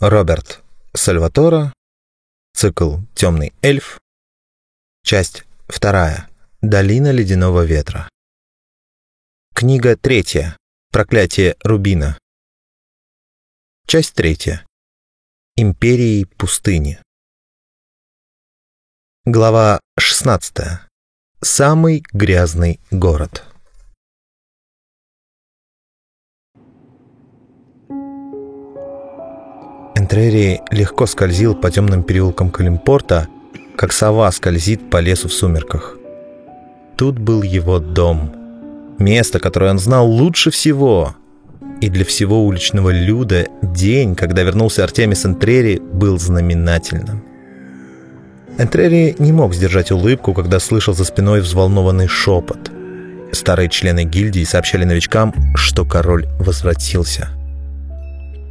Роберт Сальватора, цикл «Темный эльф», часть вторая «Долина ледяного ветра». Книга третья «Проклятие Рубина». Часть третья «Империи пустыни». Глава 16. Самый грязный город. Энтрери легко скользил по темным переулкам Калимпорта, как сова скользит по лесу в сумерках. Тут был его дом. Место, которое он знал лучше всего. И для всего уличного люда день, когда вернулся Артемис Энтрери, был знаменательным. Энтрери не мог сдержать улыбку, когда слышал за спиной взволнованный шепот. Старые члены гильдии сообщали новичкам, что король возвратился –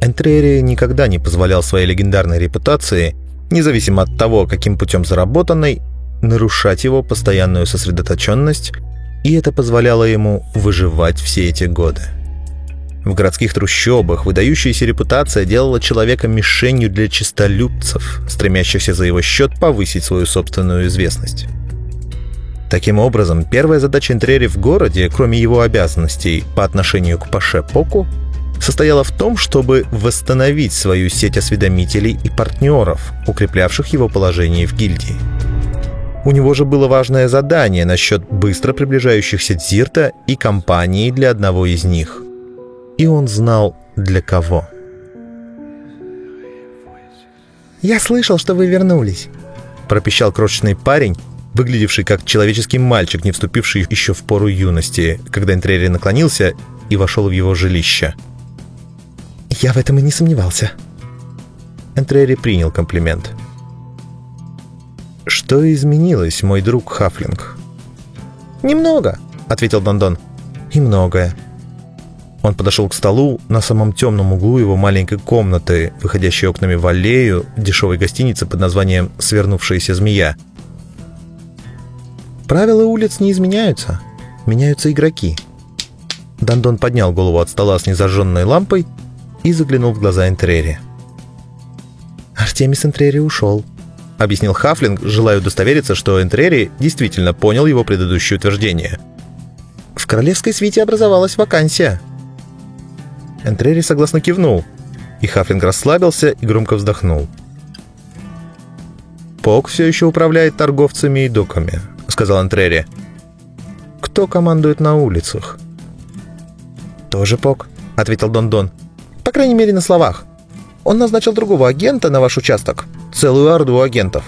Энтрери никогда не позволял своей легендарной репутации, независимо от того, каким путем заработанной, нарушать его постоянную сосредоточенность, и это позволяло ему выживать все эти годы. В городских трущобах выдающаяся репутация делала человека мишенью для чистолюбцев, стремящихся за его счет повысить свою собственную известность. Таким образом, первая задача Энтрери в городе, кроме его обязанностей по отношению к Паше Поку, состояла в том, чтобы восстановить свою сеть осведомителей и партнеров, укреплявших его положение в гильдии. У него же было важное задание насчет быстро приближающихся Дзирта и компании для одного из них. И он знал, для кого. «Я слышал, что вы вернулись», — пропищал крошечный парень, выглядевший как человеческий мальчик, не вступивший еще в пору юности, когда Энтрери наклонился и вошел в его жилище — «Я в этом и не сомневался». Энтрери принял комплимент. «Что изменилось, мой друг Хафлинг?» «Немного», — ответил Дондон. «И многое». Он подошел к столу на самом темном углу его маленькой комнаты, выходящей окнами в аллею дешевой гостиницы под названием «Свернувшаяся змея». «Правила улиц не изменяются. Меняются игроки». Дондон поднял голову от стола с незажженной лампой и заглянул в глаза Энтрери. «Артемис Энтрери ушел», — объяснил Хафлинг, желая удостовериться, что Энтрери действительно понял его предыдущее утверждение. «В королевской свите образовалась вакансия». Энтрери согласно кивнул, и Хафлинг расслабился и громко вздохнул. «Пок все еще управляет торговцами и доками», — сказал Энтрери. «Кто командует на улицах?» «Тоже Пок», — ответил Дондон. -Дон. По крайней мере, на словах. Он назначил другого агента на ваш участок. Целую орду агентов».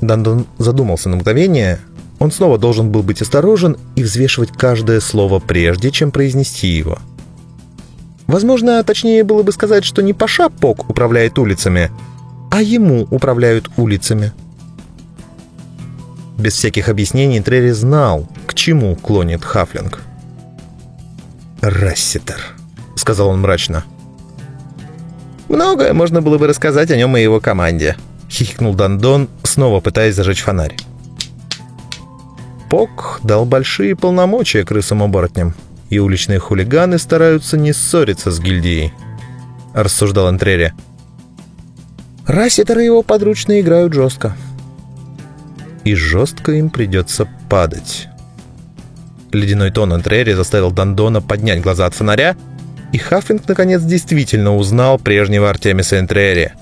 Дандон задумался на мгновение. Он снова должен был быть осторожен и взвешивать каждое слово, прежде чем произнести его. Возможно, точнее было бы сказать, что не Паша Пок управляет улицами, а ему управляют улицами. Без всяких объяснений Трери знал, к чему клонит Хафлинг. «Расситер», — сказал он мрачно. Многое можно было бы рассказать о нем и его команде», — хихикнул Дандон, снова пытаясь зажечь фонарь. Пок дал большие полномочия крысам-оборотням, и уличные хулиганы стараются не ссориться с гильдией, — рассуждал Энтрери. Рассетеры его подручные играют жестко. И жестко им придется падать. Ледяной тон Энтрери заставил Дандона поднять глаза от фонаря и Хаффинг наконец действительно узнал прежнего Артемиса Энтрери.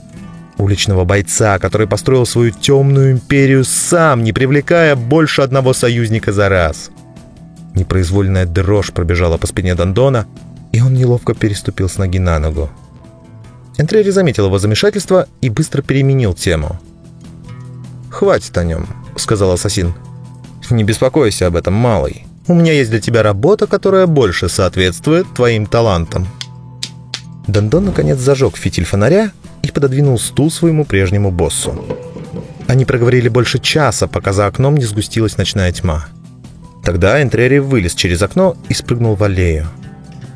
Уличного бойца, который построил свою темную империю сам, не привлекая больше одного союзника за раз. Непроизвольная дрожь пробежала по спине Дондона, и он неловко переступил с ноги на ногу. Энтрери заметил его замешательство и быстро переменил тему. «Хватит о нем», — сказал ассасин. «Не беспокойся об этом, малый. У меня есть для тебя работа, которая больше соответствует твоим талантам». Дондон наконец зажег фитиль фонаря и пододвинул стул своему прежнему боссу. Они проговорили больше часа, пока за окном не сгустилась ночная тьма. Тогда Энтрери вылез через окно и спрыгнул в аллею.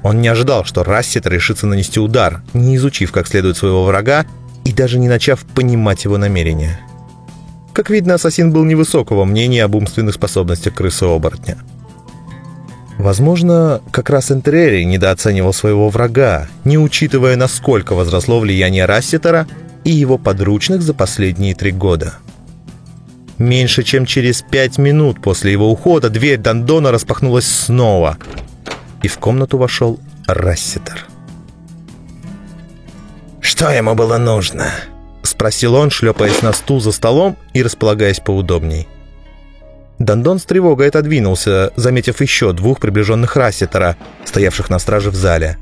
Он не ожидал, что Рассет решится нанести удар, не изучив как следует своего врага и даже не начав понимать его намерения. Как видно, ассасин был невысокого мнения об умственных способностях крысы-оборотня. Возможно, как раз Энтерери недооценивал своего врага, не учитывая, насколько возросло влияние Рассетера и его подручных за последние три года. Меньше чем через пять минут после его ухода дверь Дандона распахнулась снова, и в комнату вошел Рассетер. «Что ему было нужно?» — спросил он, шлепаясь на стул за столом и располагаясь поудобней. Дандон с тревогой отодвинулся, заметив еще двух приближенных Рассетера, стоявших на страже в зале.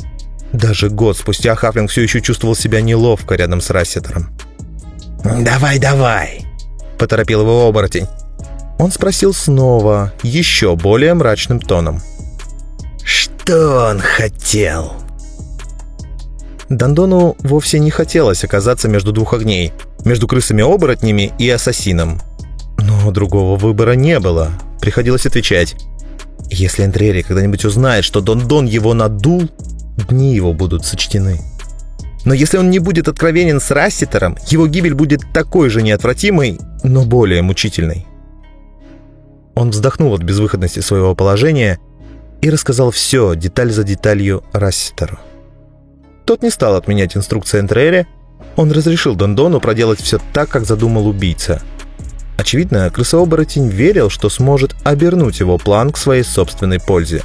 Даже год спустя Хафлинг все еще чувствовал себя неловко рядом с Рассетером. «Давай, давай!» — поторопил его оборотень. Он спросил снова, еще более мрачным тоном. «Что он хотел?» Дандону вовсе не хотелось оказаться между двух огней, между крысами-оборотнями и ассасином. Но другого выбора не было. Приходилось отвечать. Если Энтрери когда-нибудь узнает, что Дондон его надул, дни его будут сочтены. Но если он не будет откровенен с Расситером, его гибель будет такой же неотвратимой, но более мучительной. Он вздохнул от безвыходности своего положения и рассказал все, деталь за деталью, Расситеру. Тот не стал отменять инструкции Энтрери, он разрешил Дондону проделать все так, как задумал убийца – Очевидно, крысооборотень верил, что сможет обернуть его план к своей собственной пользе.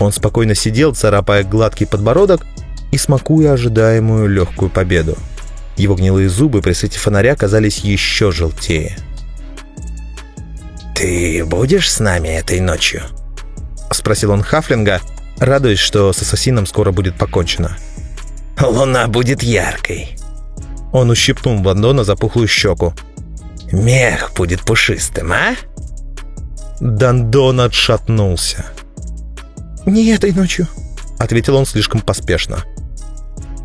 Он спокойно сидел, царапая гладкий подбородок и смакуя ожидаемую легкую победу. Его гнилые зубы при свете фонаря казались еще желтее. «Ты будешь с нами этой ночью?» — спросил он Хафлинга, радуясь, что с ассасином скоро будет покончено. «Луна будет яркой». Он ущипнул Бандона за пухлую щеку. Мех будет пушистым, а?» Дандон отшатнулся. «Не этой ночью», — ответил он слишком поспешно.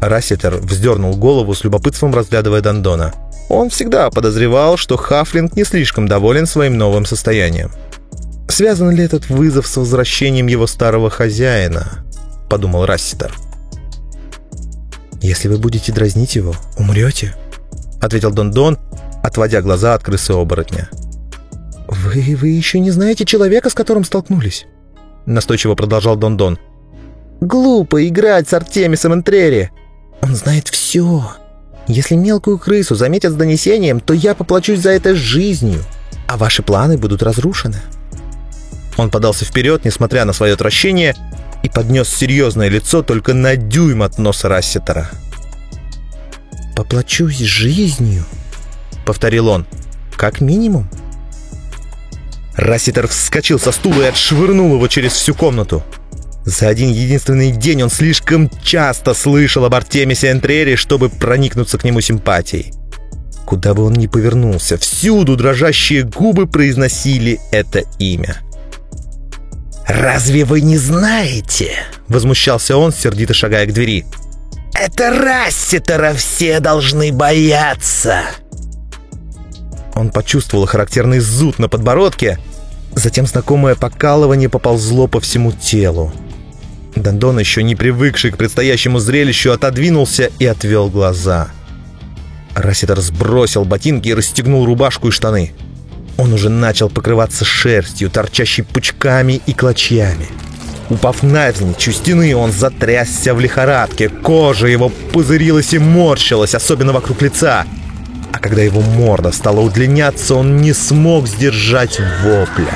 Рассетер вздернул голову с любопытством, разглядывая Дандона. Он всегда подозревал, что Хафлинг не слишком доволен своим новым состоянием. «Связан ли этот вызов с возвращением его старого хозяина?» — подумал Рассетер. «Если вы будете дразнить его, умрете», — ответил Дондон, отводя глаза от крысы-оборотня. «Вы, вы еще не знаете человека, с которым столкнулись?» Настойчиво продолжал Дондон. «Глупо играть с Артемисом Энтрери. Он знает все. Если мелкую крысу заметят с донесением, то я поплачусь за это жизнью, а ваши планы будут разрушены». Он подался вперед, несмотря на свое отвращение, и поднес серьезное лицо только на дюйм от носа Рассетера. «Поплачусь жизнью?» — повторил он. «Как минимум». Расситер вскочил со стула и отшвырнул его через всю комнату. За один единственный день он слишком часто слышал об Артемисе Энтрере, чтобы проникнуться к нему симпатией. Куда бы он ни повернулся, всюду дрожащие губы произносили это имя. «Разве вы не знаете?» — возмущался он, сердито шагая к двери. «Это Расситера все должны бояться!» Он почувствовал характерный зуд на подбородке, затем знакомое покалывание поползло по всему телу. Дандон, еще не привыкший к предстоящему зрелищу, отодвинулся и отвел глаза. Расситер сбросил ботинки и расстегнул рубашку и штаны. Он уже начал покрываться шерстью, торчащей пучками и клочьями. Упав навзничь у стены, он затрясся в лихорадке. Кожа его пузырилась и морщилась, особенно вокруг лица — а когда его морда стала удлиняться, он не смог сдержать вопля.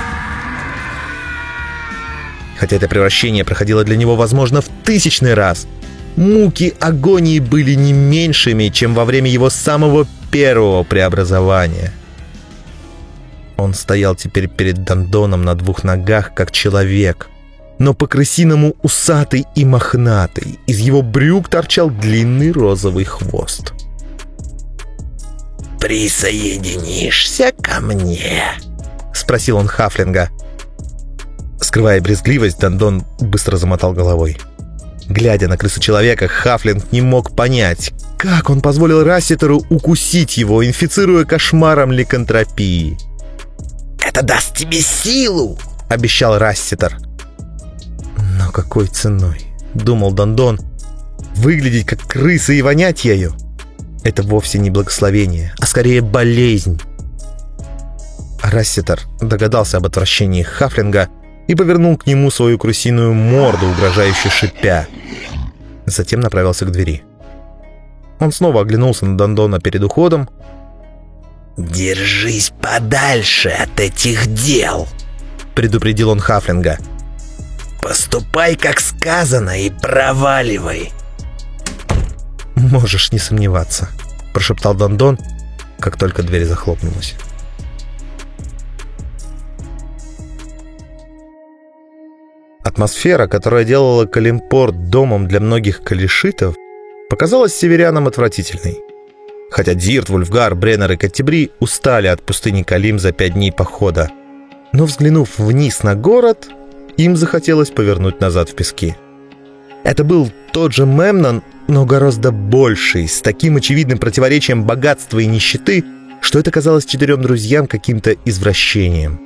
Хотя это превращение проходило для него, возможно, в тысячный раз, муки агонии были не меньшими, чем во время его самого первого преобразования. Он стоял теперь перед Дандоном на двух ногах, как человек, но по-крысиному усатый и мохнатый. Из его брюк торчал длинный розовый хвост. «Присоединишься ко мне?» — спросил он Хафлинга. Скрывая брезгливость, Дандон быстро замотал головой. Глядя на крысу человека, Хафлинг не мог понять, как он позволил Расситеру укусить его, инфицируя кошмаром ликантропии. «Это даст тебе силу!» — обещал Расситер. «Но какой ценой?» — думал Дандон. «Выглядеть как крыса и вонять ею?» Это вовсе не благословение, а скорее болезнь. Рассетер догадался об отвращении Хафлинга и повернул к нему свою крысиную морду, угрожающе шипя. Затем направился к двери. Он снова оглянулся на Дондона перед уходом. «Держись подальше от этих дел!» — предупредил он Хафлинга. «Поступай, как сказано, и проваливай!» «Можешь не сомневаться», — прошептал Дондон, как только дверь захлопнулась. Атмосфера, которая делала Калимпорт домом для многих калишитов, показалась северянам отвратительной. Хотя Дирт, Вульфгар, Бреннер и Каттебри устали от пустыни Калим за пять дней похода. Но взглянув вниз на город, им захотелось повернуть назад в пески. Это был тот же Мемнон, но гораздо больший, с таким очевидным противоречием богатства и нищеты, что это казалось четырем друзьям каким-то извращением.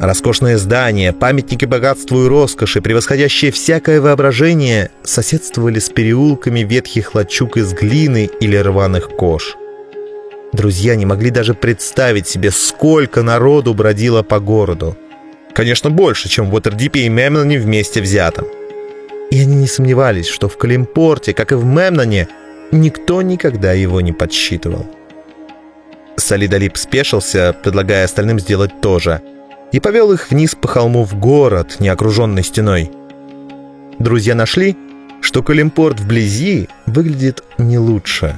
Роскошные здания, памятники богатству и роскоши, превосходящие всякое воображение, соседствовали с переулками ветхих лачуг из глины или рваных кож. Друзья не могли даже представить себе, сколько народу бродило по городу. Конечно, больше, чем в Уотердипе и Мемноне вместе взятом. И они не сомневались, что в Калимпорте, как и в Мемноне, никто никогда его не подсчитывал. Салидалип спешился, предлагая остальным сделать то же – и повел их вниз по холму в город, не окруженный стеной. Друзья нашли, что Калимпорт вблизи выглядит не лучше.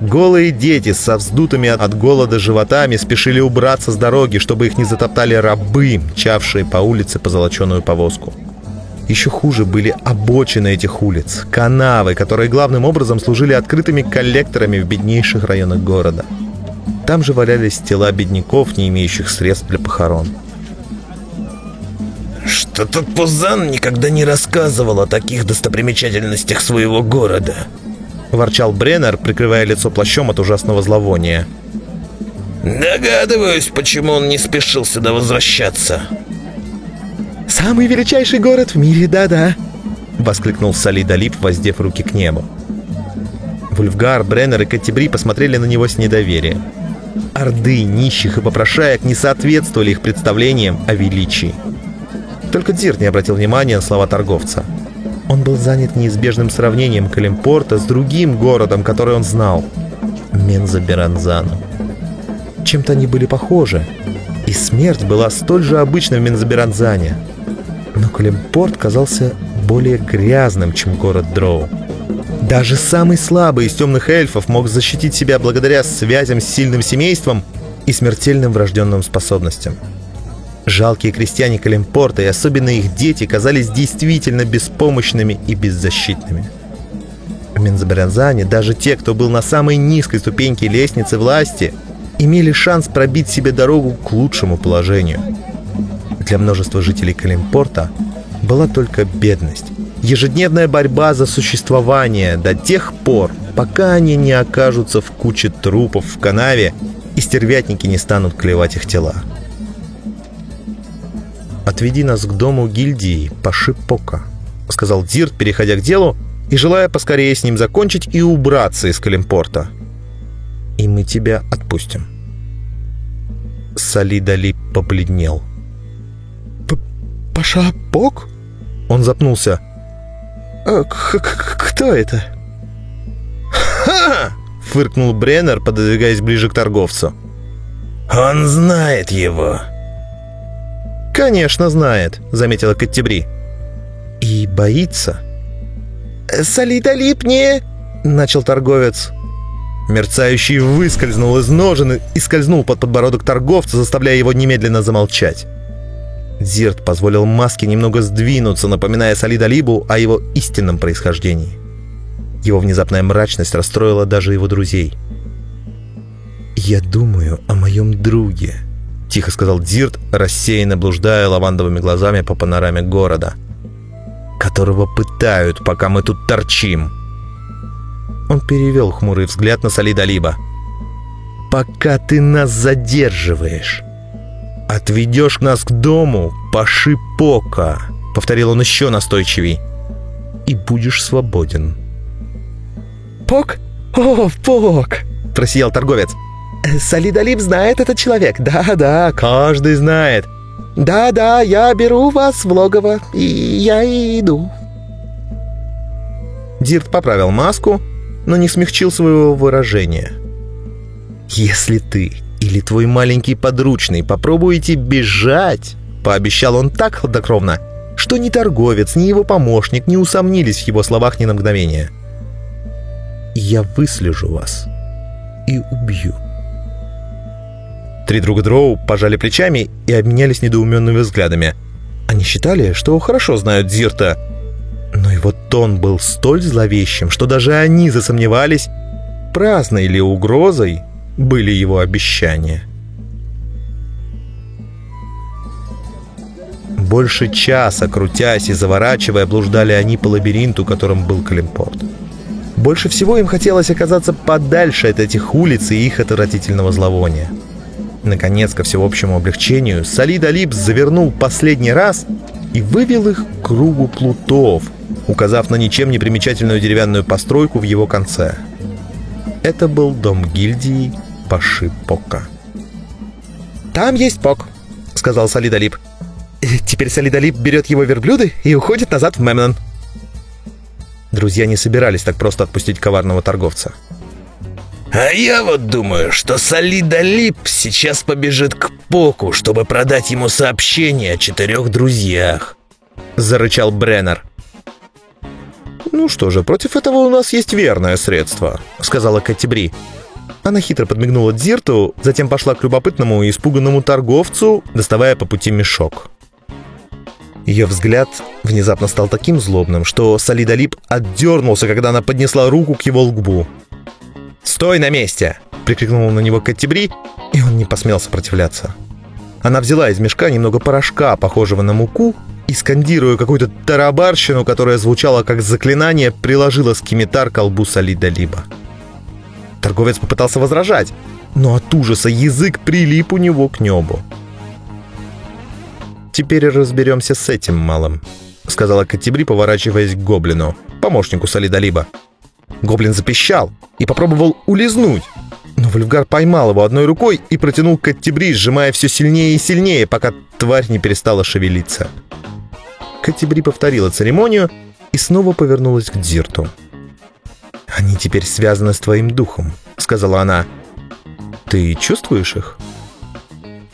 Голые дети со вздутыми от голода животами спешили убраться с дороги, чтобы их не затоптали рабы, мчавшие по улице позолоченную повозку. Еще хуже были обочины этих улиц, канавы, которые главным образом служили открытыми коллекторами в беднейших районах города. Там же валялись тела бедняков, не имеющих средств для похорон. Что-то Пузан никогда не рассказывал о таких достопримечательностях своего города. Ворчал Бреннер, прикрывая лицо плащом от ужасного зловония. Догадываюсь, почему он не спешил сюда возвращаться. «Самый величайший город в мире, да-да!» Воскликнул Салидалип, воздев руки к небу. Вульфгар, Бреннер и Каттебри посмотрели на него с недоверием. Орды нищих и попрошаек не соответствовали их представлениям о величии. Только Дирт не обратил внимания на слова торговца. Он был занят неизбежным сравнением Калимпорта с другим городом, который он знал — Мензаберанзаном. Чем-то они были похожи, и смерть была столь же обычной в Мензаберанзане. Но Калимпорт казался более грязным, чем город Дроу. Даже самый слабый из темных эльфов мог защитить себя благодаря связям с сильным семейством и смертельным врожденным способностям. Жалкие крестьяне Калимпорта и особенно их дети казались действительно беспомощными и беззащитными. В Мензаберянзане даже те, кто был на самой низкой ступеньке лестницы власти, имели шанс пробить себе дорогу к лучшему положению. Для множества жителей Калимпорта была только бедность, ежедневная борьба за существование до тех пор, пока они не окажутся в куче трупов в канаве и стервятники не станут клевать их тела. «Отведи нас к дому гильдии Пашипока», — сказал Дирт, переходя к делу и желая поскорее с ним закончить и убраться из Калимпорта. «И мы тебя отпустим». Салидали побледнел. «Пашапок?» Он запнулся. «А кто это?» «Ха!» — фыркнул Бреннер, пододвигаясь ближе к торговцу. «Он знает его!» «Конечно знает», — заметила Каттебри. «И боится». «Солида липни!» — начал торговец. Мерцающий выскользнул из ножен и скользнул под подбородок торговца, заставляя его немедленно замолчать. Зирт позволил маске немного сдвинуться, напоминая Солида Либу о его истинном происхождении. Его внезапная мрачность расстроила даже его друзей. «Я думаю о моем друге», тихо сказал Дирт, рассеянно блуждая лавандовыми глазами по панораме города. «Которого пытают, пока мы тут торчим!» Он перевел хмурый взгляд на Салида Либа. «Пока ты нас задерживаешь, отведешь нас к дому Пашипока», — повторил он еще настойчивей, — «и будешь свободен». «Пок? О, Пок!» — просиял торговец. Солидолип знает этот человек. Да-да, каждый знает. «Да-да, я беру вас в логово, и я иду». Дирт поправил маску, но не смягчил своего выражения. «Если ты или твой маленький подручный попробуете бежать», — пообещал он так хладнокровно, что ни торговец, ни его помощник не усомнились в его словах ни на мгновение. «Я выслежу вас и убью». Три друга Дроу пожали плечами и обменялись недоуменными взглядами. Они считали, что хорошо знают Зирта, но его тон был столь зловещим, что даже они засомневались, праздной ли угрозой были его обещания. Больше часа, крутясь и заворачивая, блуждали они по лабиринту, которым был Калимпорт. Больше всего им хотелось оказаться подальше от этих улиц и их отвратительного зловония. Наконец, ко всеобщему облегчению, Салид Алипс завернул последний раз и вывел их к кругу плутов, указав на ничем не примечательную деревянную постройку в его конце. Это был дом гильдии Паши Пока. «Там есть Пок», — сказал Салид Алип. «Теперь Салид Алип берет его верблюды и уходит назад в Мемнон». Друзья не собирались так просто отпустить коварного торговца. А я вот думаю, что Солида Лип сейчас побежит к Поку, чтобы продать ему сообщение о четырех друзьях. Зарычал Бреннер. «Ну что же, против этого у нас есть верное средство», — сказала Катибри. Она хитро подмигнула Дзирту, затем пошла к любопытному и испуганному торговцу, доставая по пути мешок. Ее взгляд внезапно стал таким злобным, что Солидолип отдернулся, когда она поднесла руку к его лбу. «Стой на месте!» — прикрикнула на него Каттебри, и он не посмел сопротивляться. Она взяла из мешка немного порошка, похожего на муку, и, скандируя какую-то тарабарщину, которая звучала как заклинание, приложила скимитар к колбу Салида Либа. Торговец попытался возражать, но от ужаса язык прилип у него к небу. «Теперь разберемся с этим малым», — сказала Каттебри, поворачиваясь к гоблину, помощнику Салида Либа. Гоблин запищал и попробовал улизнуть. Но Вульфгар поймал его одной рукой и протянул к Каттебри, сжимая все сильнее и сильнее, пока тварь не перестала шевелиться. Каттебри повторила церемонию и снова повернулась к Дзирту. «Они теперь связаны с твоим духом», — сказала она. «Ты чувствуешь их?»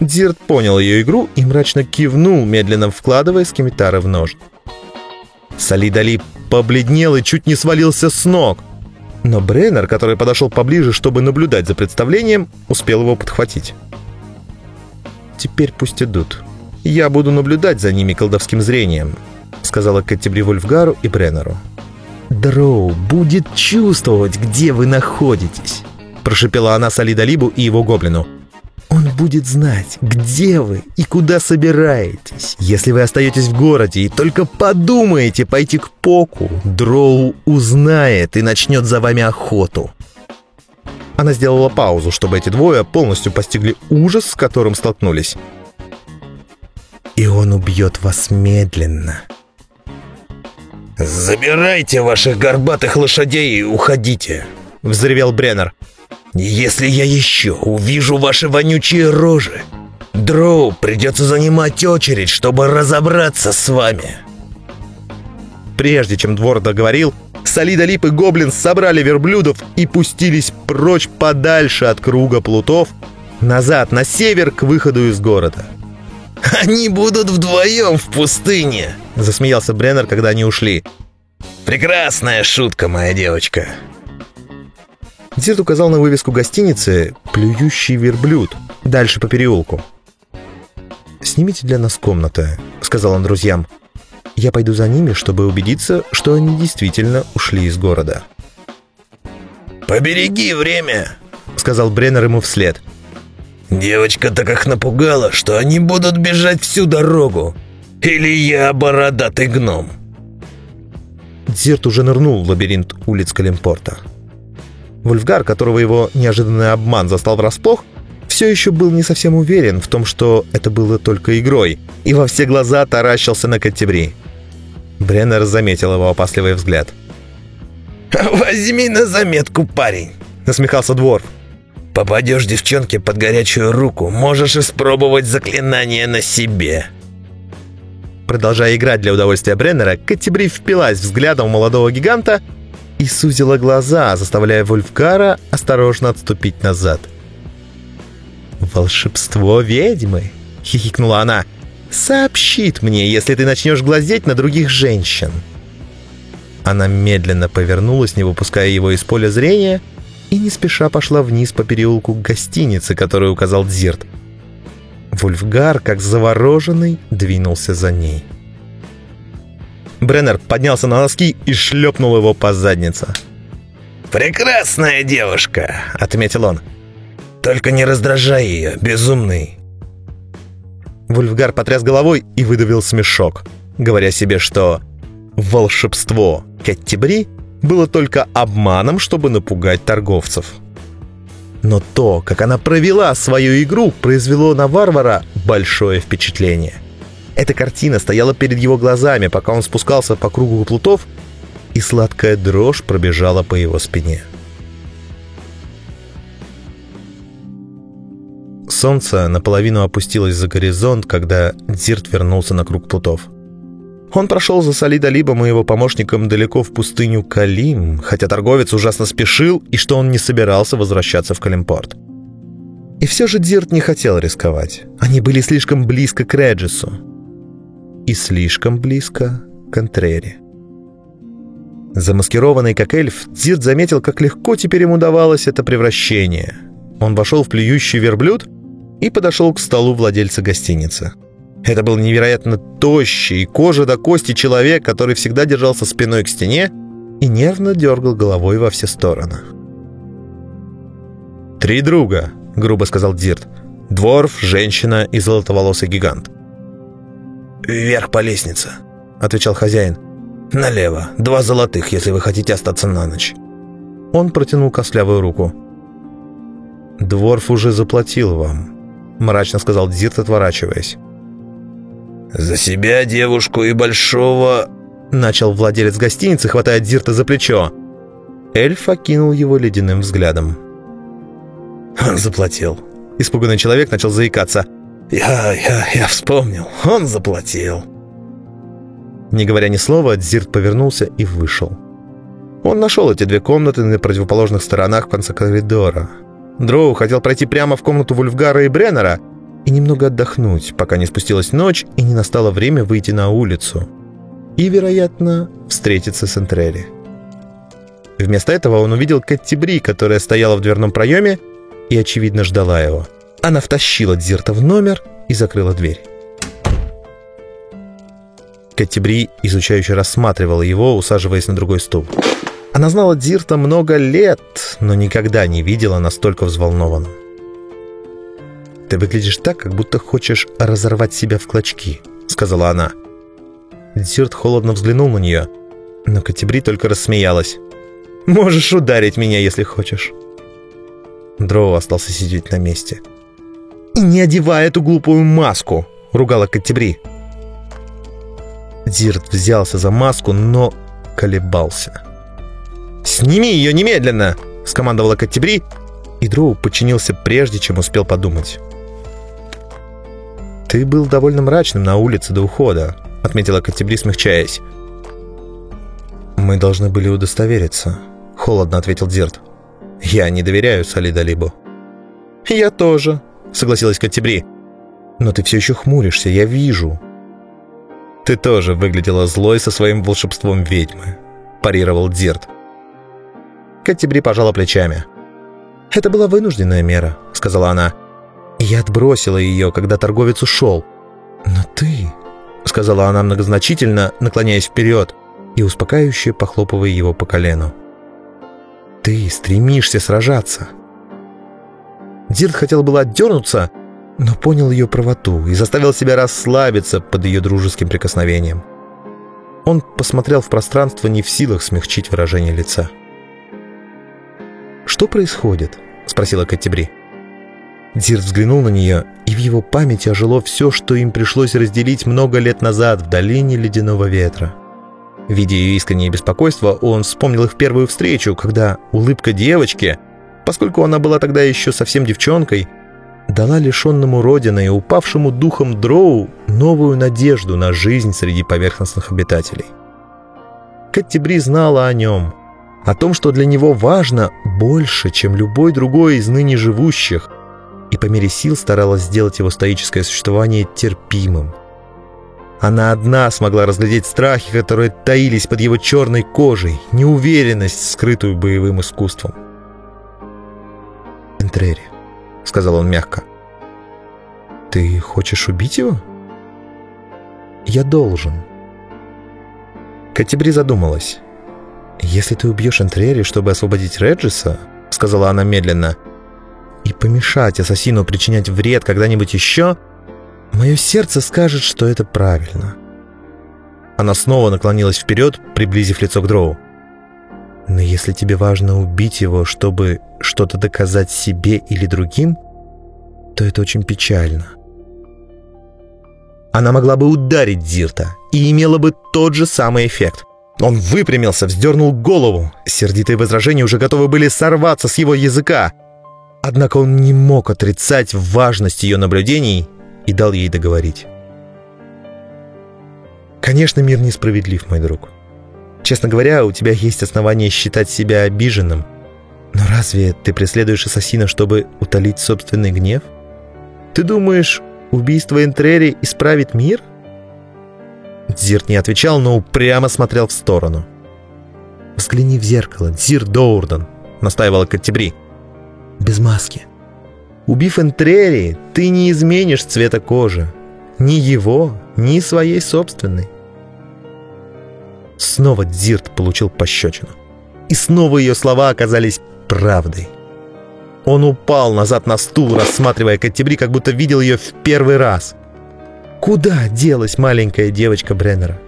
Дзирт понял ее игру и мрачно кивнул, медленно вкладывая скимитары в нож. Салидали побледнел и чуть не свалился с ног — но Бреннер, который подошел поближе, чтобы наблюдать за представлением, успел его подхватить. «Теперь пусть идут. Я буду наблюдать за ними колдовским зрением», сказала Каттебри Вольфгару и Бреннеру. «Дроу будет чувствовать, где вы находитесь», прошепела она Солидолибу и его гоблину. Он будет знать, где вы и куда собираетесь. Если вы остаетесь в городе и только подумаете пойти к Поку, Дроу узнает и начнет за вами охоту. Она сделала паузу, чтобы эти двое полностью постигли ужас, с которым столкнулись. И он убьет вас медленно. «Забирайте ваших горбатых лошадей и уходите!» — взревел Бреннер. Если я еще увижу ваши вонючие рожи, Дроу придется занимать очередь, чтобы разобраться с вами. Прежде чем двор договорил, Солида Лип и Гоблин собрали верблюдов и пустились прочь подальше от круга плутов, назад, на север, к выходу из города. «Они будут вдвоем в пустыне!» — засмеялся Бреннер, когда они ушли. «Прекрасная шутка, моя девочка!» Дед указал на вывеску гостиницы «Плюющий верблюд» дальше по переулку. «Снимите для нас комнаты», — сказал он друзьям. «Я пойду за ними, чтобы убедиться, что они действительно ушли из города». «Побереги время», — сказал Бреннер ему вслед. «Девочка так их напугала, что они будут бежать всю дорогу. Или я бородатый гном». Дзирт уже нырнул в лабиринт улиц Калимпорта. Вульфгар, которого его неожиданный обман застал врасплох, все еще был не совсем уверен в том, что это было только игрой, и во все глаза таращился на Каттебри. Бреннер заметил его опасливый взгляд. «Возьми на заметку, парень!» — насмехался Дворф. Попадешь девчонке под горячую руку, можешь испробовать заклинание на себе. Продолжая играть для удовольствия Бреннера, Каттибри впилась взглядом в молодого гиганта и сузила глаза, заставляя Вольфгара осторожно отступить назад. «Волшебство ведьмы!» — хихикнула она. «Сообщит мне, если ты начнешь глазеть на других женщин». Она медленно повернулась, не выпуская его из поля зрения, и не спеша пошла вниз по переулку к гостинице, которую указал Дзирт. Вульфгар, как завороженный, двинулся за ней. Бреннер поднялся на носки и шлепнул его по заднице. «Прекрасная девушка!» — отметил он. «Только не раздражай ее, безумный!» Вульфгар потряс головой и выдавил смешок, говоря себе, что волшебство Кэттибри было только обманом, чтобы напугать торговцев. Но то, как она провела свою игру, произвело на варвара большое впечатление. Эта картина стояла перед его глазами, пока он спускался по кругу плутов, и сладкая дрожь пробежала по его спине. Солнце наполовину опустилось за горизонт, когда Дзирт вернулся на круг плутов. Он прошел за Салидалибом и его помощником далеко в пустыню Калим, хотя торговец ужасно спешил и что он не собирался возвращаться в Калимпорт. И все же Дирт не хотел рисковать. Они были слишком близко к Реджису. И слишком близко к Антрери. Замаскированный как эльф, Дирт заметил, как легко теперь ему давалось это превращение. Он вошел в плюющий верблюд и подошел к столу владельца гостиницы. Это был невероятно тощий, кожа до кости человек, который всегда держался спиной к стене и нервно дергал головой во все стороны. «Три друга», — грубо сказал Дзирт. «Дворф, женщина и золотоволосый гигант». «Вверх по лестнице», — отвечал хозяин. «Налево. Два золотых, если вы хотите остаться на ночь». Он протянул костлявую руку. «Дворф уже заплатил вам», — мрачно сказал Дзирт, отворачиваясь. «За себя, девушку и большого...» Начал владелец гостиницы, хватая Дзирта за плечо. Эльф окинул его ледяным взглядом. «Он заплатил». Испуганный человек начал заикаться. «Я... я... я вспомнил. Он заплатил». Не говоря ни слова, Дзирт повернулся и вышел. Он нашел эти две комнаты на противоположных сторонах в конце коридора. Дроу хотел пройти прямо в комнату Вульфгара и Бреннера, и немного отдохнуть, пока не спустилась ночь и не настало время выйти на улицу. И, вероятно, встретиться с Энтрелли. Вместо этого он увидел Кэти которая стояла в дверном проеме и, очевидно, ждала его. Она втащила Дзирта в номер и закрыла дверь. Кэти изучающе рассматривала его, усаживаясь на другой стул. Она знала Дзирта много лет, но никогда не видела настолько взволнованным. «Ты выглядишь так, как будто хочешь разорвать себя в клочки», — сказала она. Дзирт холодно взглянул на нее, но Катебри только рассмеялась. «Можешь ударить меня, если хочешь». Дроу остался сидеть на месте. «И не одевай эту глупую маску!» — ругала Катебри. Дзирт взялся за маску, но колебался. «Сними ее немедленно!» — скомандовала Катебри, и Дроу подчинился прежде, чем успел подумать. «Ты был довольно мрачным на улице до ухода», — отметила Катебри, смягчаясь. «Мы должны были удостовериться», — холодно ответил Дирт. «Я не доверяю Салидалибу». «Я тоже», — согласилась Катебри. «Но ты все еще хмуришься, я вижу». «Ты тоже выглядела злой со своим волшебством ведьмы», — парировал Дирт. Катебри пожала плечами. «Это была вынужденная мера», — сказала она. Я отбросила ее, когда торговец ушел. «Но ты...» — сказала она многозначительно, наклоняясь вперед и успокаивающе похлопывая его по колену. «Ты стремишься сражаться». Дирт хотел было отдернуться, но понял ее правоту и заставил себя расслабиться под ее дружеским прикосновением. Он посмотрел в пространство не в силах смягчить выражение лица. «Что происходит?» — спросила Каттебри. Дирт взглянул на нее, и в его памяти ожило все, что им пришлось разделить много лет назад в долине ледяного ветра. Видя ее искреннее беспокойство, он вспомнил их первую встречу, когда улыбка девочки поскольку она была тогда еще совсем девчонкой, дала лишенному родины и упавшему духом Дроу новую надежду на жизнь среди поверхностных обитателей. Кэти Бри знала о нем, о том, что для него важно больше, чем любой другой из ныне живущих, и по мере сил старалась сделать его стоическое существование терпимым. Она одна смогла разглядеть страхи, которые таились под его черной кожей, неуверенность, скрытую боевым искусством. «Энтрери», — сказал он мягко, — «ты хочешь убить его?» «Я должен». Катибри задумалась. «Если ты убьешь Энтрери, чтобы освободить Реджиса», — сказала она медленно, — «и помешать ассасину причинять вред когда-нибудь еще», — Мое сердце скажет, что это правильно. Она снова наклонилась вперед, приблизив лицо к Дроу. Но если тебе важно убить его, чтобы что-то доказать себе или другим, то это очень печально. Она могла бы ударить Дирта и имела бы тот же самый эффект. Он выпрямился, вздернул голову. Сердитые возражения уже готовы были сорваться с его языка. Однако он не мог отрицать важность ее наблюдений и дал ей договорить. «Конечно, мир несправедлив, мой друг. Честно говоря, у тебя есть основания считать себя обиженным. Но разве ты преследуешь ассасина, чтобы утолить собственный гнев? Ты думаешь, убийство Энтрери исправит мир?» Дзирт не отвечал, но упрямо смотрел в сторону. «Взгляни в зеркало, Дзир Доурден», — настаивала Каттебри. «Без маски. Убив Энтрери, ты не изменишь цвета кожи. Ни его, ни своей собственной. Снова Дзирт получил пощечину. И снова ее слова оказались правдой. Он упал назад на стул, рассматривая Каттебри, как будто видел ее в первый раз. Куда делась маленькая девочка Бреннера?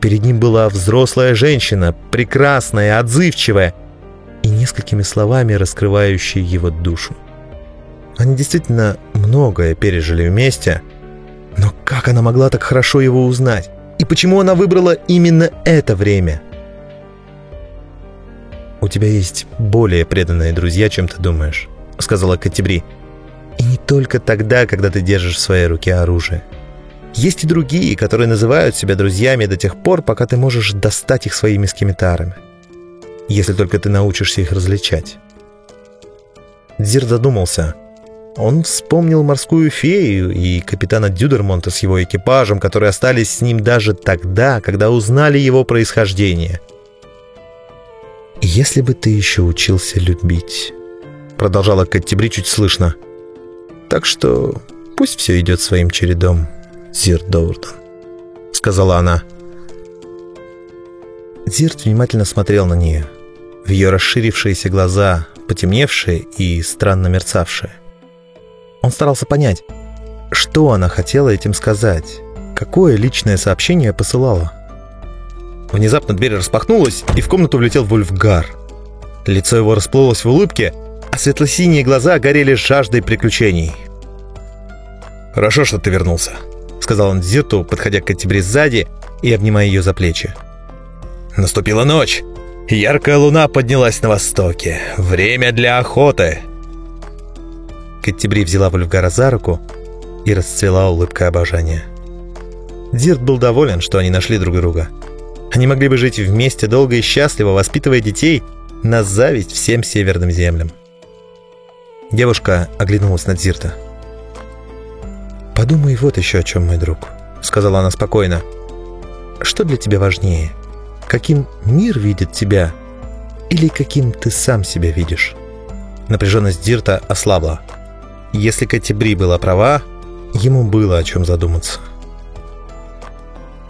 Перед ним была взрослая женщина, прекрасная, отзывчивая и несколькими словами раскрывающая его душу. Они действительно многое пережили вместе. Но как она могла так хорошо его узнать? И почему она выбрала именно это время? «У тебя есть более преданные друзья, чем ты думаешь», — сказала Катебри. «И не только тогда, когда ты держишь в своей руке оружие. Есть и другие, которые называют себя друзьями до тех пор, пока ты можешь достать их своими скеметарами. Если только ты научишься их различать». Дзир задумался — он вспомнил морскую фею и капитана Дюдермонта с его экипажем, которые остались с ним даже тогда, когда узнали его происхождение. «Если бы ты еще учился любить», — продолжала Каттебри чуть слышно. «Так что пусть все идет своим чередом, Зир Доуртон», — сказала она. Зирт внимательно смотрел на нее. В ее расширившиеся глаза, потемневшие и странно мерцавшие. Он старался понять, что она хотела этим сказать, какое личное сообщение посылала. Внезапно дверь распахнулась, и в комнату влетел Вульфгар. Лицо его расплылось в улыбке, а светло-синие глаза горели жаждой приключений. «Хорошо, что ты вернулся», — сказал он Зирту, подходя к Катибре сзади и обнимая ее за плечи. «Наступила ночь. Яркая луна поднялась на востоке. Время для охоты. Каттебри взяла Вульфгара за руку и расцвела улыбкой обожания. Дирт был доволен, что они нашли друг друга. Они могли бы жить вместе долго и счастливо, воспитывая детей на зависть всем северным землям. Девушка оглянулась на Дзирта. «Подумай вот еще о чем, мой друг», — сказала она спокойно. «Что для тебя важнее? Каким мир видит тебя или каким ты сам себя видишь?» Напряженность Дирта ослабла. Если Катибри была права, ему было о чем задуматься.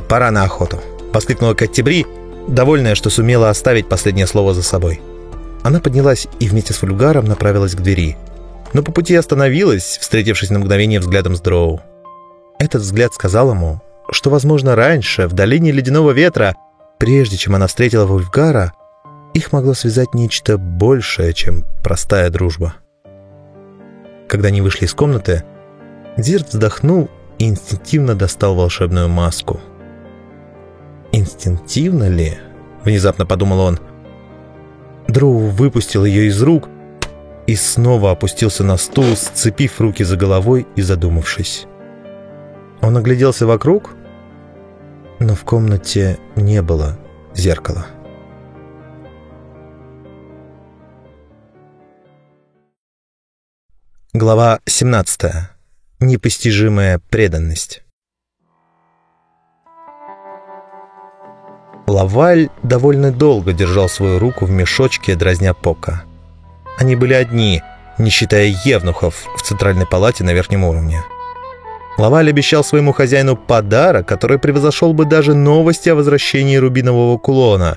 «Пора на охоту», — воскликнула Каттебри, довольная, что сумела оставить последнее слово за собой. Она поднялась и вместе с Фульгаром направилась к двери. Но по пути остановилась, встретившись на мгновение взглядом с Дроу. Этот взгляд сказал ему, что, возможно, раньше, в долине Ледяного Ветра, прежде чем она встретила Вульфгара, их могло связать нечто большее, чем простая дружба. Когда они вышли из комнаты, Зирт вздохнул и инстинктивно достал волшебную маску. «Инстинктивно ли?» — внезапно подумал он. Дроу выпустил ее из рук, и снова опустился на стул, сцепив руки за головой и задумавшись. Он огляделся вокруг, но в комнате не было зеркала. Глава 17. Непостижимая преданность. Лаваль довольно долго держал свою руку в мешочке, дразня Пока. Они были одни, не считая евнухов в центральной палате на верхнем уровне. Лаваль обещал своему хозяину подарок, который превзошел бы даже новости о возвращении рубинового кулона.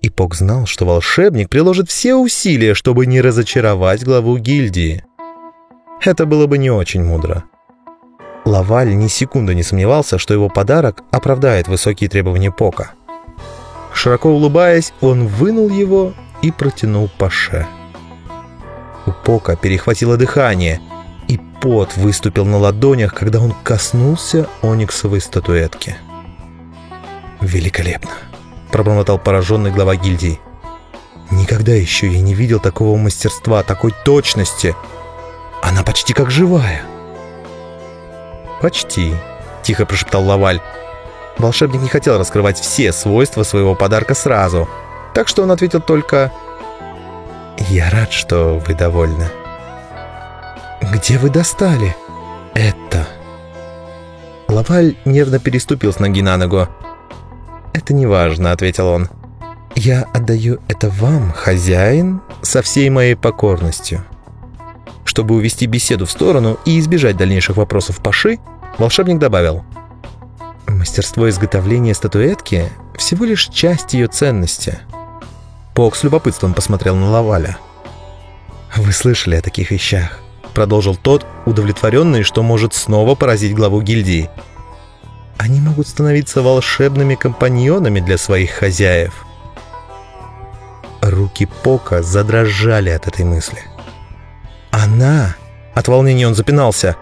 И Пок знал, что волшебник приложит все усилия, чтобы не разочаровать главу гильдии. Это было бы не очень мудро. Лаваль ни секунды не сомневался, что его подарок оправдает высокие требования Пока. Широко улыбаясь, он вынул его и протянул Паше. У Пока перехватило дыхание, и пот выступил на ладонях, когда он коснулся ониксовой статуэтки. «Великолепно!» — пробормотал пораженный глава гильдии. «Никогда еще я не видел такого мастерства, такой точности. Она почти как живая». «Почти», — тихо прошептал Лаваль. Волшебник не хотел раскрывать все свойства своего подарка сразу, так что он ответил только «Я рад, что вы довольны». «Где вы достали это?» Лаваль нервно переступил с ноги на ногу. «Это не важно», — ответил он. «Я отдаю это вам, хозяин, со всей моей покорностью». Чтобы увести беседу в сторону и избежать дальнейших вопросов Паши, волшебник добавил. «Мастерство изготовления статуэтки — всего лишь часть ее ценности». Пок с любопытством посмотрел на Лаваля. «Вы слышали о таких вещах?» Продолжил тот, удовлетворенный, что может снова поразить главу гильдии. «Они могут становиться волшебными компаньонами для своих хозяев». Руки Пока задрожали от этой мысли. «Она...» — от волнения он запинался.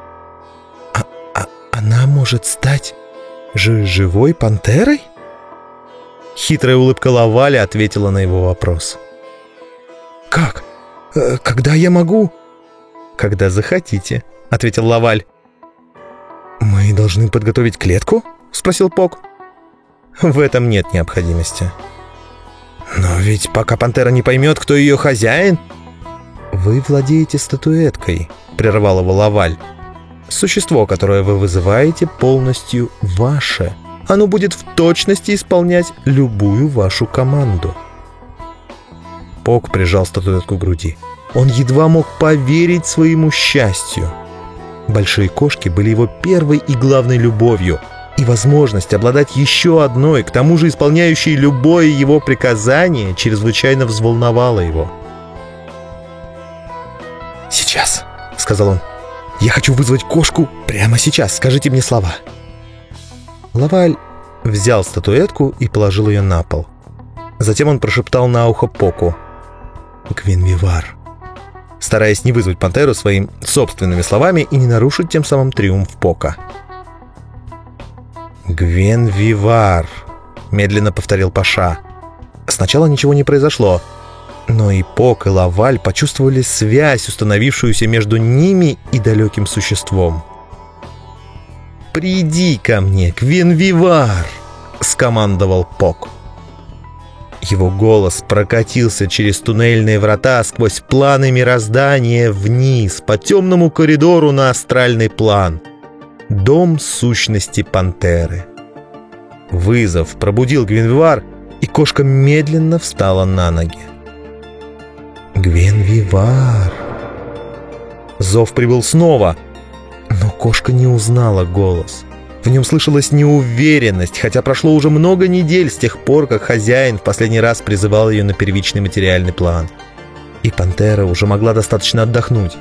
«А, а она может стать ж живой пантерой?» Хитрая улыбка Лавали ответила на его вопрос. «Как? Э, когда я могу?» «Когда захотите», — ответил Лаваль. «Мы должны подготовить клетку?» — спросил Пок. «В этом нет необходимости». «Но ведь пока пантера не поймет, кто ее хозяин...» «Вы владеете статуэткой», — прервал его Лаваль. «Существо, которое вы вызываете, полностью ваше» оно будет в точности исполнять любую вашу команду. Пок прижал статуэтку к груди. Он едва мог поверить своему счастью. Большие кошки были его первой и главной любовью, и возможность обладать еще одной, к тому же исполняющей любое его приказание, чрезвычайно взволновала его. «Сейчас», — сказал он, — «я хочу вызвать кошку прямо сейчас, скажите мне слова». Лаваль взял статуэтку и положил ее на пол. Затем он прошептал на ухо Поку. «Гвинвивар», стараясь не вызвать пантеру своими собственными словами и не нарушить тем самым триумф Пока. «Гвенвивар», — медленно повторил Паша. Сначала ничего не произошло, но и Пок, и Лаваль почувствовали связь, установившуюся между ними и далеким существом. «Приди ко мне, Квинвивар!» — скомандовал Пок. Его голос прокатился через туннельные врата сквозь планы мироздания вниз, по темному коридору на астральный план. Дом сущности пантеры. Вызов пробудил Гвинвивар, и кошка медленно встала на ноги. Гвинвивар. Зов прибыл снова — но кошка не узнала голос. В нем слышалась неуверенность, хотя прошло уже много недель с тех пор, как хозяин в последний раз призывал ее на первичный материальный план. И пантера уже могла достаточно отдохнуть.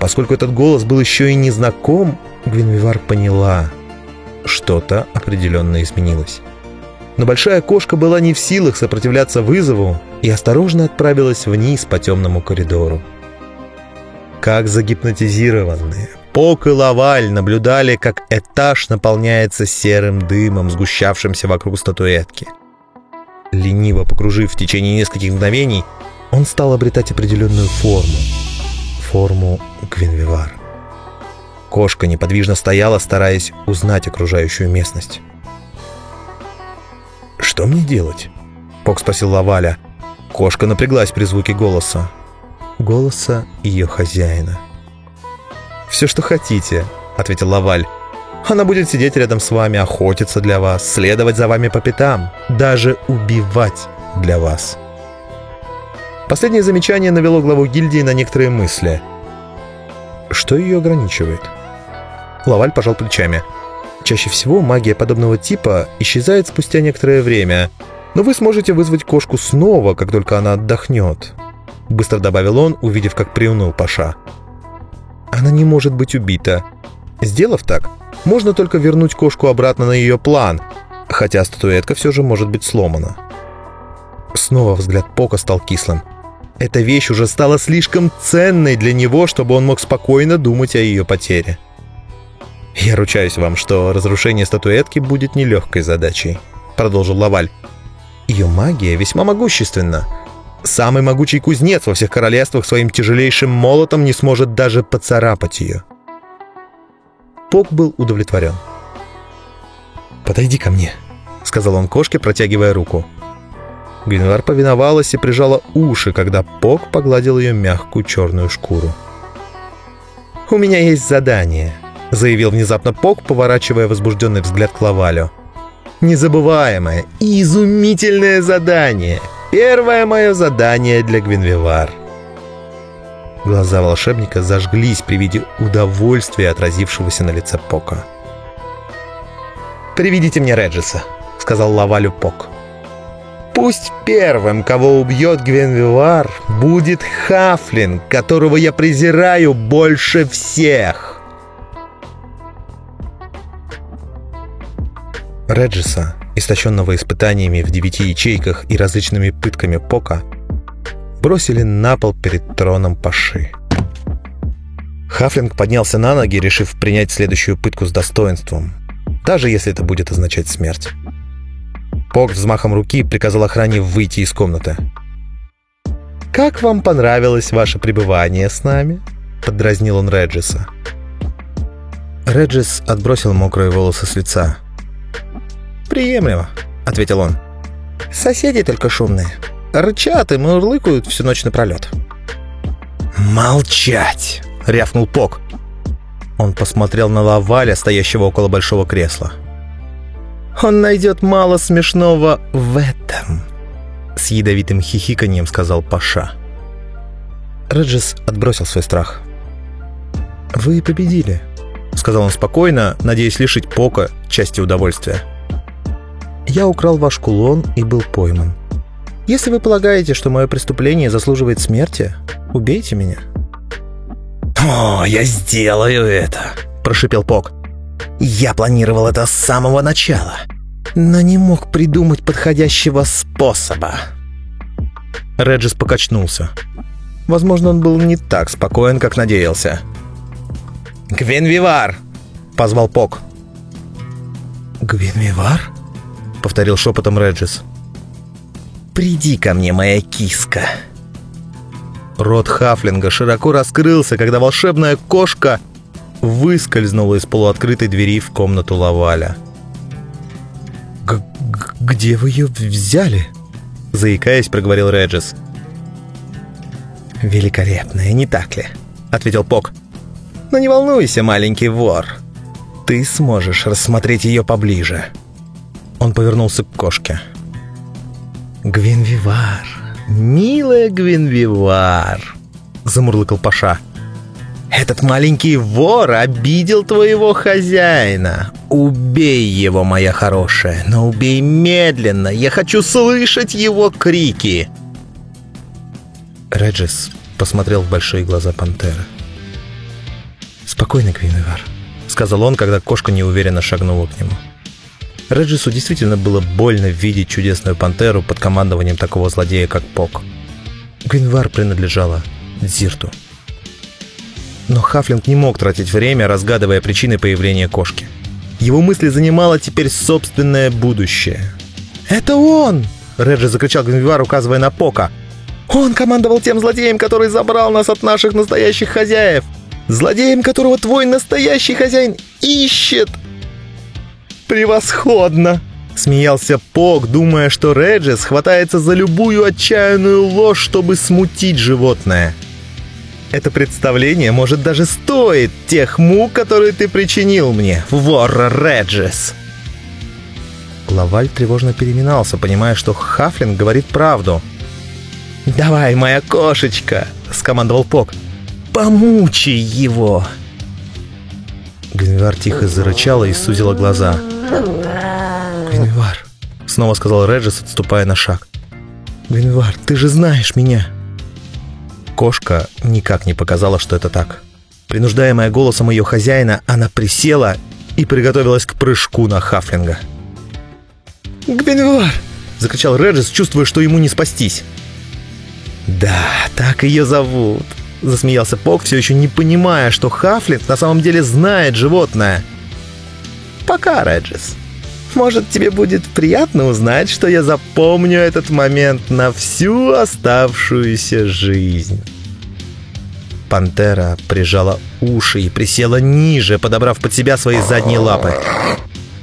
Поскольку этот голос был еще и незнаком, Гвинвивар поняла, что-то определенно изменилось. Но большая кошка была не в силах сопротивляться вызову и осторожно отправилась вниз по темному коридору. Как загипнотизированные, Пок и Лаваль наблюдали, как этаж наполняется серым дымом, сгущавшимся вокруг статуэтки. Лениво покружив в течение нескольких мгновений, он стал обретать определенную форму. форму Гвинвивар. Кошка неподвижно стояла, стараясь узнать окружающую местность. «Что мне делать?» — Пок спросил Лаваля. Кошка напряглась при звуке голоса. Голоса ее хозяина. «Все, что хотите», — ответил Лаваль. «Она будет сидеть рядом с вами, охотиться для вас, следовать за вами по пятам, даже убивать для вас». Последнее замечание навело главу гильдии на некоторые мысли. Что ее ограничивает? Лаваль пожал плечами. Чаще всего магия подобного типа исчезает спустя некоторое время, но вы сможете вызвать кошку снова, как только она отдохнет. Быстро добавил он, увидев, как приунул Паша. Она не может быть убита. Сделав так, можно только вернуть кошку обратно на ее план, хотя статуэтка все же может быть сломана. Снова взгляд Пока стал кислым. Эта вещь уже стала слишком ценной для него, чтобы он мог спокойно думать о ее потере. «Я ручаюсь вам, что разрушение статуэтки будет нелегкой задачей», — продолжил Лаваль. «Ее магия весьма могущественна. Самый могучий кузнец во всех королевствах своим тяжелейшим молотом не сможет даже поцарапать ее». Пок был удовлетворен. «Подойди ко мне», — сказал он кошке, протягивая руку. Гвинвар повиновалась и прижала уши, когда Пок погладил ее мягкую черную шкуру. «У меня есть задание», — заявил внезапно Пок, поворачивая возбужденный взгляд к Лавалю. «Незабываемое и изумительное задание. Первое мое задание для Гвинвивар». Глаза волшебника зажглись при виде удовольствия, отразившегося на лице Пока. «Приведите мне Реджиса», — сказал Лавалю Пок. Пусть первым, кого убьет Гвенвивар, будет Хафлин, которого я презираю больше всех. Реджиса, истощенного испытаниями в девяти ячейках и различными пытками Пока, бросили на пол перед троном Паши. Хафлинг поднялся на ноги, решив принять следующую пытку с достоинством, даже если это будет означать смерть. Пок взмахом руки приказал охране выйти из комнаты. «Как вам понравилось ваше пребывание с нами?» — поддразнил он Реджиса. Реджис отбросил мокрые волосы с лица. «Приемлемо», — ответил он. «Соседи только шумные. Рычат и мурлыкают всю ночь напролет». «Молчать!» — рявкнул Пок. Он посмотрел на Лаваля, стоящего около большого кресла. Он найдет мало смешного в этом», — с ядовитым хихиканием сказал Паша. Реджис отбросил свой страх. «Вы победили», — сказал он спокойно, надеясь лишить Пока части удовольствия. «Я украл ваш кулон и был пойман. Если вы полагаете, что мое преступление заслуживает смерти, убейте меня». «О, я сделаю это!» – прошипел Пок. Я планировал это с самого начала, но не мог придумать подходящего способа. Реджис покачнулся. Возможно, он был не так спокоен, как надеялся. «Гвенвивар!» — позвал Пок. «Гвенвивар?» — повторил шепотом Реджис. «Приди ко мне, моя киска!» Рот Хафлинга широко раскрылся, когда волшебная кошка выскользнула из полуоткрытой двери в комнату Лаваля. «Где вы ее взяли?» — заикаясь, проговорил Реджис. «Великолепная, не так ли?» — ответил Пок. «Но не волнуйся, маленький вор. Ты сможешь рассмотреть ее поближе». Он повернулся к кошке. «Гвинвивар, милая Гвинвивар», — замурлыкал Паша. Этот маленький вор обидел твоего хозяина. Убей его, моя хорошая, но убей медленно. Я хочу слышать его крики. Реджис посмотрел в большие глаза пантеры. «Спокойно, Квиневар», — сказал он, когда кошка неуверенно шагнула к нему. Реджису действительно было больно видеть чудесную пантеру под командованием такого злодея, как Пок. Гвинвар принадлежала Дзирту. Но Хафлинг не мог тратить время, разгадывая причины появления кошки. Его мысли занимало теперь собственное будущее. «Это он!» — Реджи закричал Гвинвар, указывая на Пока. Он командовал тем злодеем, который забрал нас от наших настоящих хозяев. Злодеем, которого твой настоящий хозяин ищет. Превосходно! Смеялся Пок, думая, что Реджис хватается за любую отчаянную ложь, чтобы смутить животное. Это представление может даже стоить тех мук, которые ты причинил мне, вор Реджис. Лаваль тревожно переминался, понимая, что Хафлинг говорит правду. «Давай, моя кошечка!» — скомандовал Пок. «Помучай его!» Гвинвар тихо зарычала и сузила глаза. «Гвинвар», — снова сказал Реджис, отступая на шаг. «Гвинвар, ты же знаешь меня!» Кошка никак не показала, что это так. Принуждаемая голосом ее хозяина, она присела и приготовилась к прыжку на Хафлинга. «Гвинвар!» — закричал Реджис, чувствуя, что ему не спастись. «Да, так ее зовут», — засмеялся Пок, все еще не понимая, что Хафлинг на самом деле знает животное. «Пока, Реджис. Может, тебе будет приятно узнать, что я запомню этот момент на всю оставшуюся жизнь». Пантера прижала уши и присела ниже, подобрав под себя свои задние лапы.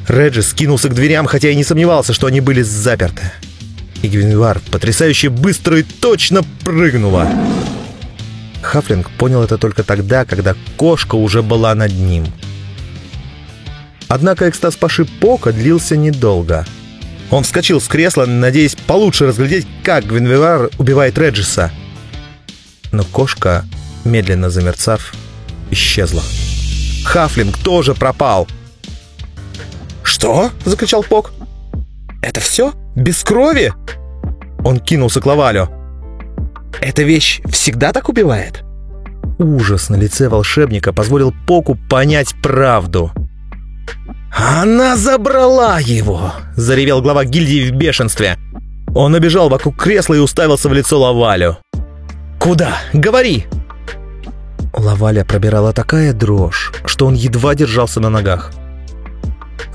Реджис кинулся к дверям, хотя и не сомневался, что они были заперты. И Гвинвар потрясающе быстро и точно прыгнула. Хафлинг понял это только тогда, когда кошка уже была над ним. Однако экстаз Паши Пока длился недолго. Он вскочил с кресла, надеясь получше разглядеть, как Гвинвар убивает Реджиса. Но кошка, медленно замерцав, исчезла. Хафлинг тоже пропал. «Что?» — закричал Пок. «Это все? Без крови?» Он кинулся к Лавалю. «Эта вещь всегда так убивает?» Ужас на лице волшебника позволил Поку понять правду. «Она забрала его!» — заревел глава гильдии в бешенстве. Он обежал вокруг кресла и уставился в лицо Лавалю. «Куда? Говори!» Лаваля пробирала такая дрожь, что он едва держался на ногах.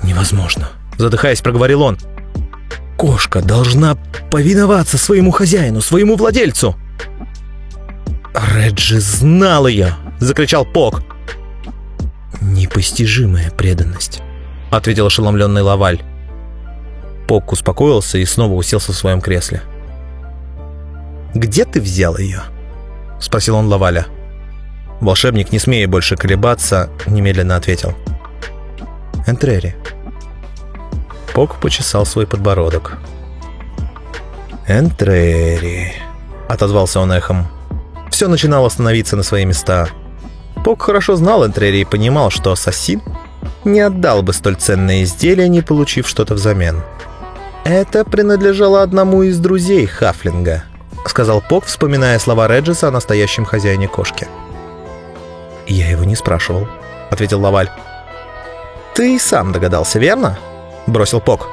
«Невозможно», — задыхаясь, проговорил он. «Кошка должна повиноваться своему хозяину, своему владельцу!» «Реджи знал ее!» — закричал Пок. «Непостижимая преданность», — ответил ошеломленный Лаваль. Пок успокоился и снова уселся в своем кресле. «Где ты взял ее?» — спросил он Лаваля. Волшебник, не смея больше колебаться, немедленно ответил. «Энтрери». Пок почесал свой подбородок. «Энтрери», — отозвался он эхом все начинало становиться на свои места. Пок хорошо знал Энтрери и понимал, что ассасин не отдал бы столь ценное изделие, не получив что-то взамен. «Это принадлежало одному из друзей Хафлинга», — сказал Пок, вспоминая слова Реджиса о настоящем хозяине кошки. «Я его не спрашивал», — ответил Лаваль. «Ты сам догадался, верно?» — бросил Пок.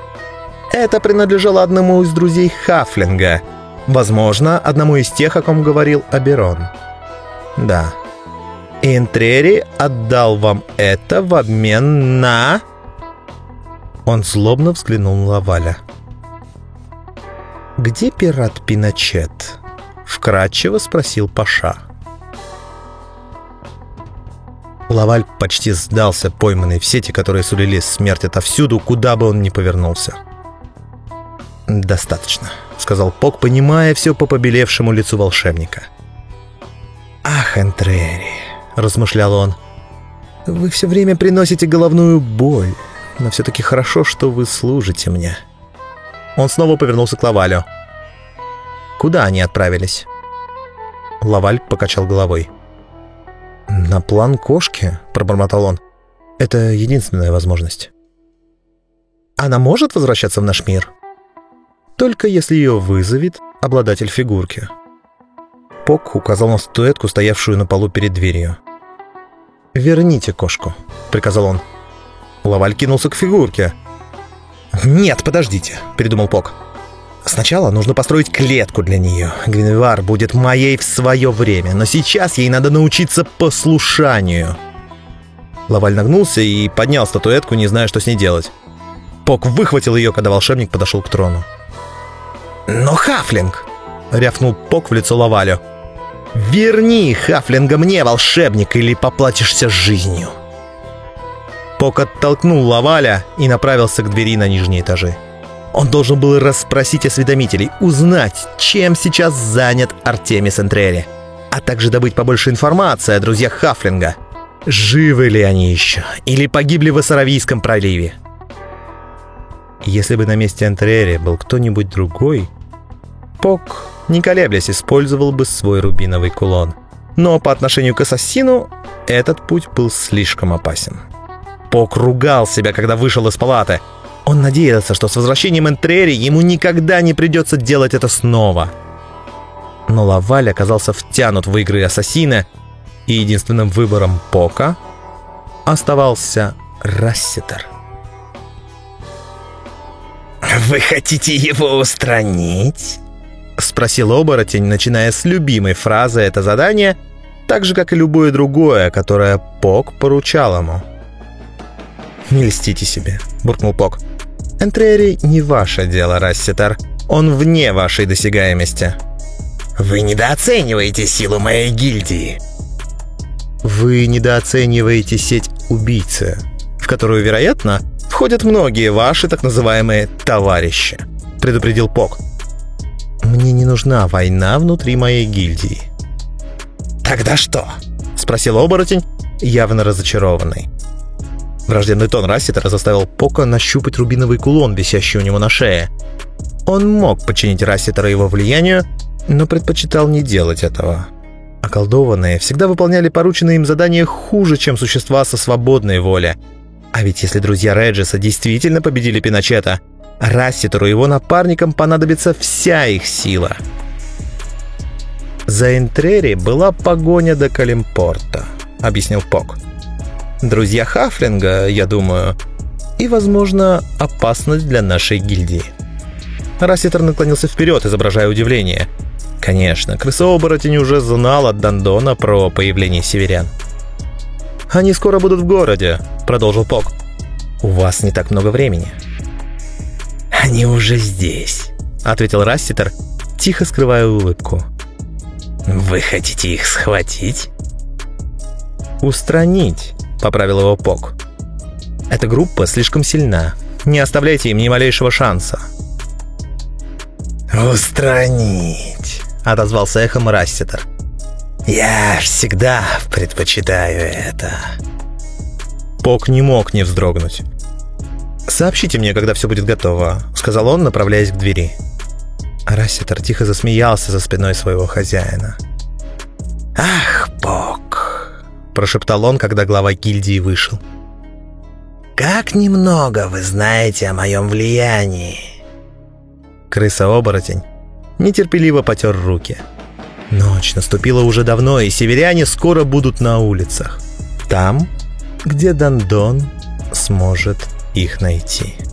«Это принадлежало одному из друзей Хафлинга», Возможно, одному из тех, о ком говорил Аберон. Да. Интрери отдал вам это в обмен на... Он злобно взглянул на Лаваля. «Где пират Пиночет?» — вкратчиво спросил Паша. Лаваль почти сдался, пойманный в сети, которые сулили смерть отовсюду, куда бы он ни повернулся. «Достаточно», — сказал Пок, понимая все по побелевшему лицу волшебника. «Ах, Энтрери», — размышлял он, — «вы все время приносите головную боль, но все-таки хорошо, что вы служите мне». Он снова повернулся к Лавалю. «Куда они отправились?» Лаваль покачал головой. «На план кошки», — пробормотал он. «Это единственная возможность». «Она может возвращаться в наш мир?» Только если ее вызовет обладатель фигурки. Пок указал на статуэтку, стоявшую на полу перед дверью. «Верните кошку», — приказал он. Лаваль кинулся к фигурке. «Нет, подождите», — передумал Пок. «Сначала нужно построить клетку для нее. Гвиневар будет моей в свое время, но сейчас ей надо научиться послушанию». Лаваль нагнулся и поднял статуэтку, не зная, что с ней делать. Пок выхватил ее, когда волшебник подошел к трону. «Но Хафлинг!» — рявкнул Пок в лицо Лавалю. «Верни Хафлинга мне, волшебник, или поплатишься жизнью!» Пок оттолкнул Лаваля и направился к двери на нижние этажи. Он должен был расспросить осведомителей, узнать, чем сейчас занят Артемис Энтрери, а также добыть побольше информации о друзьях Хафлинга. Живы ли они еще, или погибли в Ассаравийском проливе? Если бы на месте Энтрери был кто-нибудь другой, Пок, не колеблясь, использовал бы свой рубиновый кулон. Но по отношению к ассасину этот путь был слишком опасен. Пок ругал себя, когда вышел из палаты. Он надеялся, что с возвращением Энтрери ему никогда не придется делать это снова. Но Лаваль оказался втянут в игры Ассасина, и единственным выбором Пока оставался Рассетер. «Вы хотите его устранить?» — спросил оборотень, начиная с любимой фразы это задание, так же, как и любое другое, которое Пок поручал ему. «Не льстите себе», — буркнул Пок. «Энтрери не ваше дело, Расситар. Он вне вашей досягаемости». «Вы недооцениваете силу моей гильдии». «Вы недооцениваете сеть убийцы, в которую, вероятно, входят многие ваши так называемые «товарищи», — предупредил Пок. Мне не нужна война внутри моей гильдии. Тогда что? Спросил оборотень, явно разочарованный. Враждебный тон Расситера заставил Пока нащупать рубиновый кулон, висящий у него на шее. Он мог подчинить Расситера его влиянию, но предпочитал не делать этого. Околдованные всегда выполняли порученные им задания хуже, чем существа со свободной волей. А ведь если друзья Реджиса действительно победили Пиночета, Расситеру и его напарникам понадобится вся их сила. За Энтрери была погоня до Калимпорта, объяснил Пок. Друзья Хафлинга, я думаю, и, возможно, опасность для нашей гильдии. Расситер наклонился вперед, изображая удивление. Конечно, крысооборотень уже знал от Дандона про появление северян. «Они скоро будут в городе», — продолжил Пок. «У вас не так много времени». «Они уже здесь», — ответил Расситер, тихо скрывая улыбку. «Вы хотите их схватить?» «Устранить», — поправил его Пок. «Эта группа слишком сильна. Не оставляйте им ни малейшего шанса». «Устранить», — отозвался эхом Расситер. «Я всегда предпочитаю это». Пок не мог не вздрогнуть. «Сообщите мне, когда все будет готово», — сказал он, направляясь к двери. Расситер тихо засмеялся за спиной своего хозяина. «Ах, Бог!» — прошептал он, когда глава гильдии вышел. «Как немного вы знаете о моем влиянии!» Крыса-оборотень нетерпеливо потер руки. Ночь наступила уже давно, и северяне скоро будут на улицах. Там, где Дандон сможет их найти.